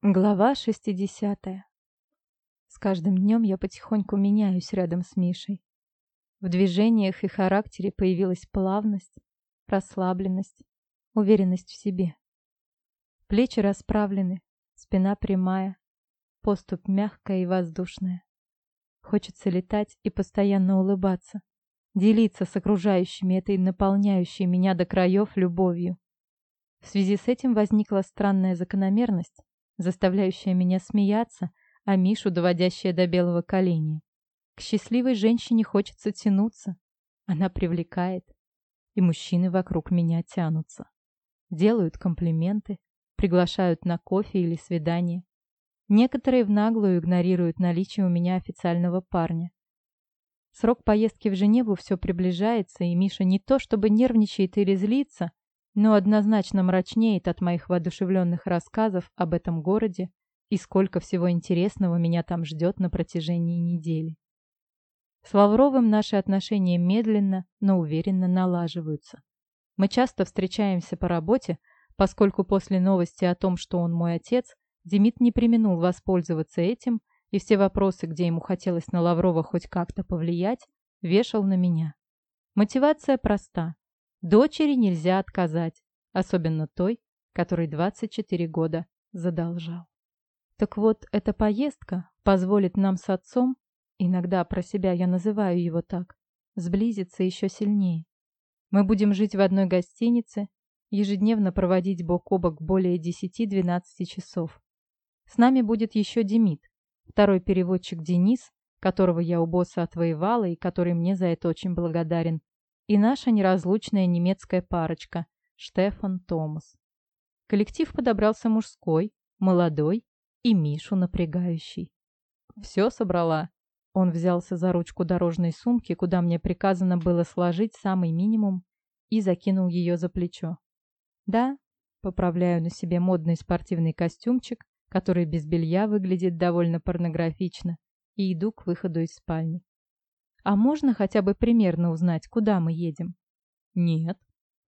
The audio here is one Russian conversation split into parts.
Глава 60. С каждым днем я потихоньку меняюсь рядом с Мишей. В движениях и характере появилась плавность, расслабленность, уверенность в себе. Плечи расправлены, спина прямая, поступь мягкая и воздушная. Хочется летать и постоянно улыбаться, делиться с окружающими этой наполняющей меня до краев любовью. В связи с этим возникла странная закономерность, заставляющая меня смеяться, а Мишу доводящая до белого коленя. К счастливой женщине хочется тянуться. Она привлекает. И мужчины вокруг меня тянутся. Делают комплименты, приглашают на кофе или свидание. Некоторые в наглую игнорируют наличие у меня официального парня. Срок поездки в Женеву все приближается, и Миша не то чтобы нервничает или злится, но однозначно мрачнеет от моих воодушевленных рассказов об этом городе и сколько всего интересного меня там ждет на протяжении недели. С Лавровым наши отношения медленно, но уверенно налаживаются. Мы часто встречаемся по работе, поскольку после новости о том, что он мой отец, Демид не применул воспользоваться этим, и все вопросы, где ему хотелось на Лаврова хоть как-то повлиять, вешал на меня. Мотивация проста. Дочери нельзя отказать, особенно той, которой 24 года задолжал. Так вот, эта поездка позволит нам с отцом, иногда про себя я называю его так, сблизиться еще сильнее. Мы будем жить в одной гостинице, ежедневно проводить бок о бок более 10-12 часов. С нами будет еще Демид, второй переводчик Денис, которого я у босса отвоевала и который мне за это очень благодарен, и наша неразлучная немецкая парочка Штефан Томас. Коллектив подобрался мужской, молодой и Мишу напрягающий. «Все собрала?» Он взялся за ручку дорожной сумки, куда мне приказано было сложить самый минимум, и закинул ее за плечо. «Да», поправляю на себе модный спортивный костюмчик, который без белья выглядит довольно порнографично, и иду к выходу из спальни. А можно хотя бы примерно узнать, куда мы едем? Нет.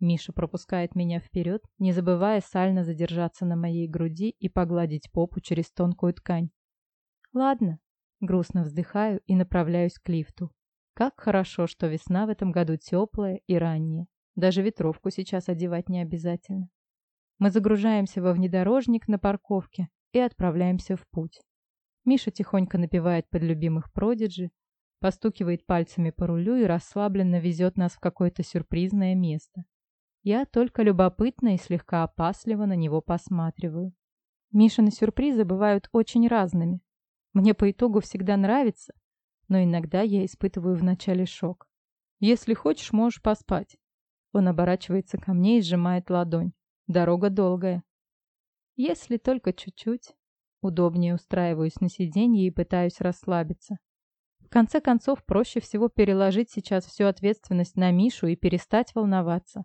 Миша пропускает меня вперед, не забывая сально задержаться на моей груди и погладить попу через тонкую ткань. Ладно. Грустно вздыхаю и направляюсь к лифту. Как хорошо, что весна в этом году теплая и ранняя. Даже ветровку сейчас одевать не обязательно. Мы загружаемся во внедорожник на парковке и отправляемся в путь. Миша тихонько напевает под любимых продиджи, постукивает пальцами по рулю и расслабленно везет нас в какое-то сюрпризное место. Я только любопытно и слегка опасливо на него посматриваю. Мишины сюрпризы бывают очень разными. Мне по итогу всегда нравится, но иногда я испытываю вначале шок. «Если хочешь, можешь поспать». Он оборачивается ко мне и сжимает ладонь. Дорога долгая. Если только чуть-чуть. Удобнее устраиваюсь на сиденье и пытаюсь расслабиться. В конце концов, проще всего переложить сейчас всю ответственность на Мишу и перестать волноваться.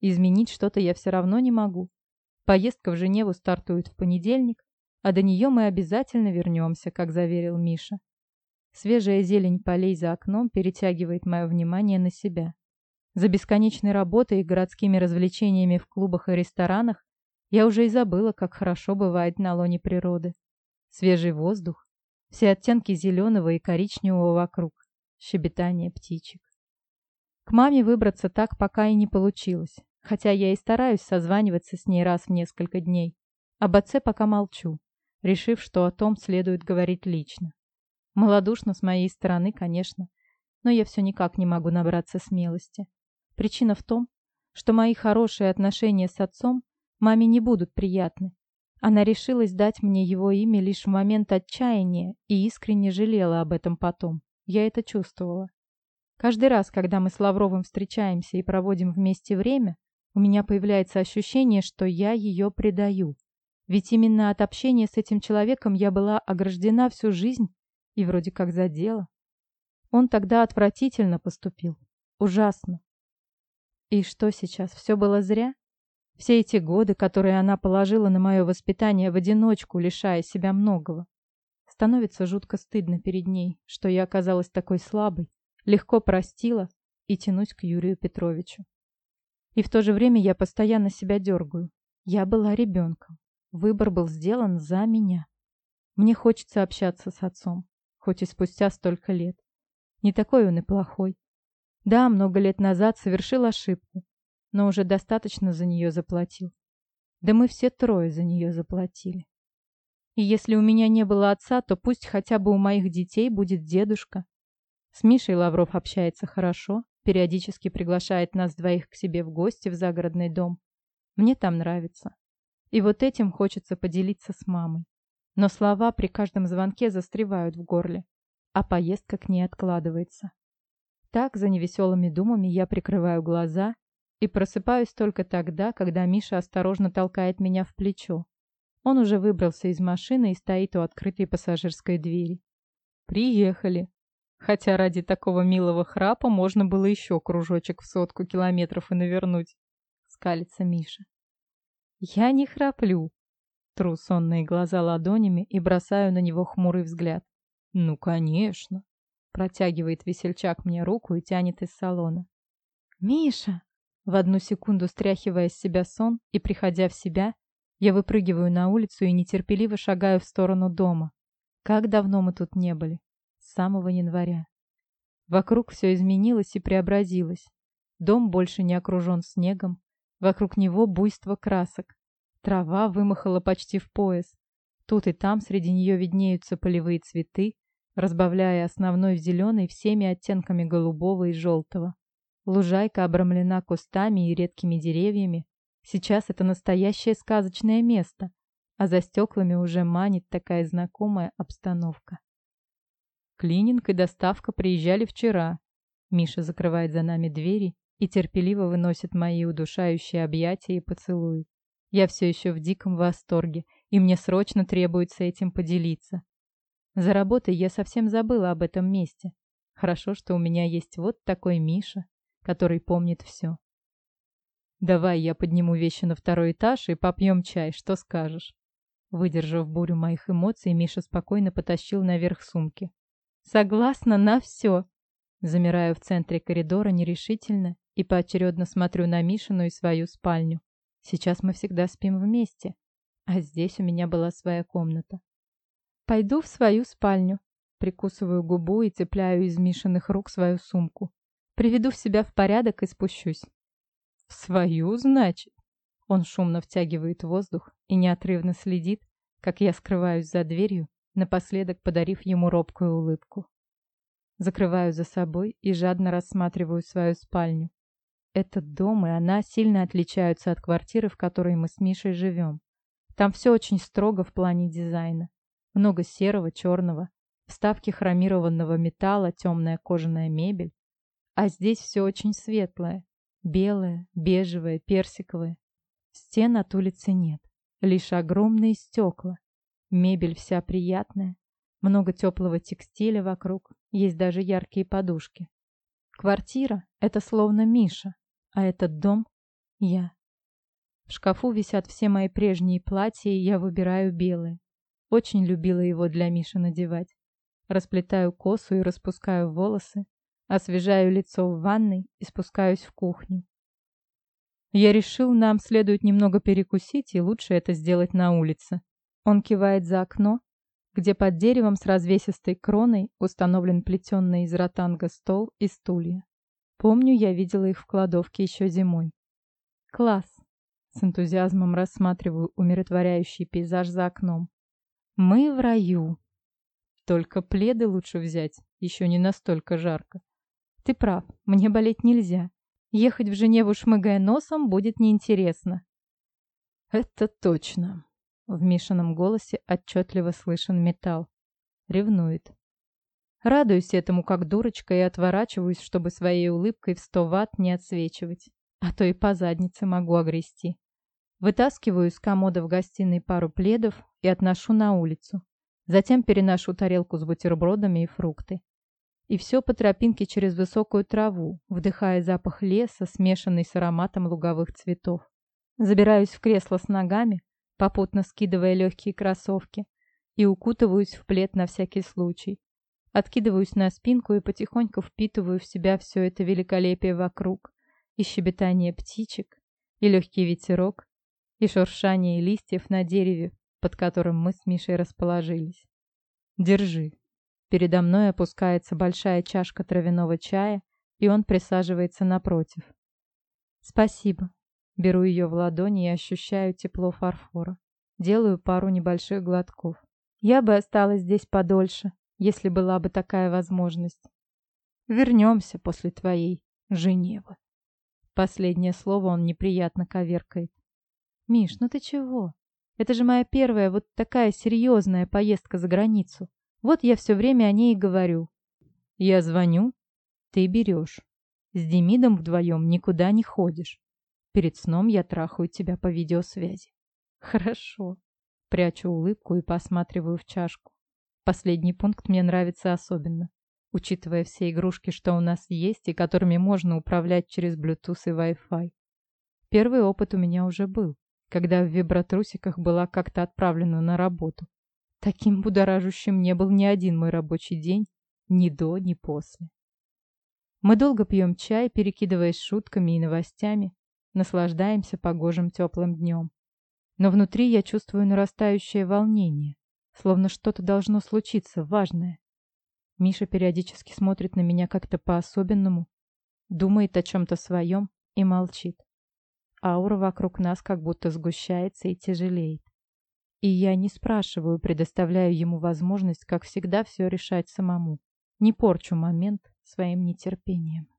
Изменить что-то я все равно не могу. Поездка в Женеву стартует в понедельник, а до нее мы обязательно вернемся, как заверил Миша. Свежая зелень полей за окном перетягивает мое внимание на себя. За бесконечной работой и городскими развлечениями в клубах и ресторанах я уже и забыла, как хорошо бывает на лоне природы. Свежий воздух, все оттенки зеленого и коричневого вокруг. Щебетание птичек. К маме выбраться так пока и не получилось, хотя я и стараюсь созваниваться с ней раз в несколько дней. Об отце пока молчу, решив, что о том следует говорить лично. Молодушно с моей стороны, конечно, но я все никак не могу набраться смелости. Причина в том, что мои хорошие отношения с отцом маме не будут приятны, она решилась дать мне его имя лишь в момент отчаяния и искренне жалела об этом потом. Я это чувствовала. Каждый раз, когда мы с Лавровым встречаемся и проводим вместе время, у меня появляется ощущение, что я ее предаю. Ведь именно от общения с этим человеком я была ограждена всю жизнь и вроде как задела. Он тогда отвратительно поступил. Ужасно. И что сейчас, все было зря? Все эти годы, которые она положила на мое воспитание в одиночку, лишая себя многого. Становится жутко стыдно перед ней, что я оказалась такой слабой, легко простила и тянусь к Юрию Петровичу. И в то же время я постоянно себя дергаю. Я была ребенком. Выбор был сделан за меня. Мне хочется общаться с отцом, хоть и спустя столько лет. Не такой он и плохой. Да, много лет назад совершил ошибку, но уже достаточно за нее заплатил. Да мы все трое за нее заплатили. И если у меня не было отца, то пусть хотя бы у моих детей будет дедушка. С Мишей Лавров общается хорошо, периодически приглашает нас двоих к себе в гости в загородный дом. Мне там нравится. И вот этим хочется поделиться с мамой. Но слова при каждом звонке застревают в горле, а поездка к ней откладывается. Так, за невеселыми думами, я прикрываю глаза и просыпаюсь только тогда, когда Миша осторожно толкает меня в плечо. Он уже выбрался из машины и стоит у открытой пассажирской двери. «Приехали!» Хотя ради такого милого храпа можно было еще кружочек в сотку километров и навернуть. Скалится Миша. Я не храплю. Тру сонные глаза ладонями и бросаю на него хмурый взгляд. Ну, конечно. Протягивает весельчак мне руку и тянет из салона. «Миша!» В одну секунду стряхивая с себя сон и приходя в себя, я выпрыгиваю на улицу и нетерпеливо шагаю в сторону дома. Как давно мы тут не были с самого января. Вокруг все изменилось и преобразилось. Дом больше не окружен снегом. Вокруг него буйство красок. Трава вымахала почти в пояс. Тут и там среди нее виднеются полевые цветы, разбавляя основной в зеленый всеми оттенками голубого и желтого. Лужайка обрамлена кустами и редкими деревьями. Сейчас это настоящее сказочное место, а за стеклами уже манит такая знакомая обстановка. Клининг и доставка приезжали вчера. Миша закрывает за нами двери и терпеливо выносит мои удушающие объятия и поцелуи. Я все еще в диком восторге, и мне срочно требуется этим поделиться. За работой я совсем забыла об этом месте. Хорошо, что у меня есть вот такой Миша, который помнит все. «Давай я подниму вещи на второй этаж и попьем чай, что скажешь?» Выдержав бурю моих эмоций, Миша спокойно потащил наверх сумки. Согласна на все. Замираю в центре коридора нерешительно и поочередно смотрю на Мишину и свою спальню. Сейчас мы всегда спим вместе, а здесь у меня была своя комната. Пойду в свою спальню. Прикусываю губу и цепляю из Мишиных рук свою сумку. Приведу в себя в порядок и спущусь. В свою, значит? Он шумно втягивает воздух и неотрывно следит, как я скрываюсь за дверью напоследок подарив ему робкую улыбку. Закрываю за собой и жадно рассматриваю свою спальню. Этот дом и она сильно отличаются от квартиры, в которой мы с Мишей живем. Там все очень строго в плане дизайна. Много серого, черного, вставки хромированного металла, темная кожаная мебель. А здесь все очень светлое. Белое, бежевое, персиковое. Стен от улицы нет. Лишь огромные стекла, Мебель вся приятная, много теплого текстиля вокруг, есть даже яркие подушки. Квартира — это словно Миша, а этот дом — я. В шкафу висят все мои прежние платья, и я выбираю белые. Очень любила его для Миши надевать. Расплетаю косу и распускаю волосы, освежаю лицо в ванной и спускаюсь в кухню. Я решил, нам следует немного перекусить, и лучше это сделать на улице. Он кивает за окно, где под деревом с развесистой кроной установлен плетенный из ротанга стол и стулья. Помню, я видела их в кладовке еще зимой. Класс! С энтузиазмом рассматриваю умиротворяющий пейзаж за окном. Мы в раю. Только пледы лучше взять, еще не настолько жарко. Ты прав, мне болеть нельзя. Ехать в Женеву, шмыгая носом, будет неинтересно. Это точно. В Мишином голосе отчетливо слышен металл. Ревнует. Радуюсь этому как дурочка и отворачиваюсь, чтобы своей улыбкой в сто ватт не отсвечивать. А то и по заднице могу огрести. Вытаскиваю из комода в гостиной пару пледов и отношу на улицу. Затем переношу тарелку с бутербродами и фрукты. И все по тропинке через высокую траву, вдыхая запах леса, смешанный с ароматом луговых цветов. Забираюсь в кресло с ногами, попутно скидывая легкие кроссовки, и укутываюсь в плед на всякий случай. Откидываюсь на спинку и потихоньку впитываю в себя все это великолепие вокруг, и щебетание птичек, и легкий ветерок, и шуршание листьев на дереве, под которым мы с Мишей расположились. «Держи». Передо мной опускается большая чашка травяного чая, и он присаживается напротив. «Спасибо». Беру ее в ладони и ощущаю тепло фарфора. Делаю пару небольших глотков. Я бы осталась здесь подольше, если была бы такая возможность. Вернемся после твоей Женевы. Последнее слово он неприятно коверкает. Миш, ну ты чего? Это же моя первая вот такая серьезная поездка за границу. Вот я все время о ней и говорю. Я звоню, ты берешь. С Демидом вдвоем никуда не ходишь. Перед сном я трахаю тебя по видеосвязи. Хорошо. Прячу улыбку и посматриваю в чашку. Последний пункт мне нравится особенно, учитывая все игрушки, что у нас есть и которыми можно управлять через Bluetooth и Wi-Fi. Первый опыт у меня уже был, когда в вибротрусиках была как-то отправлена на работу. Таким будоражущим не был ни один мой рабочий день, ни до, ни после. Мы долго пьем чай, перекидываясь шутками и новостями, наслаждаемся погожим теплым днем. Но внутри я чувствую нарастающее волнение, словно что-то должно случиться важное. Миша периодически смотрит на меня как-то по-особенному, думает о чем-то своем и молчит. Аура вокруг нас как будто сгущается и тяжелеет. И я не спрашиваю, предоставляю ему возможность, как всегда, все решать самому. Не порчу момент своим нетерпением.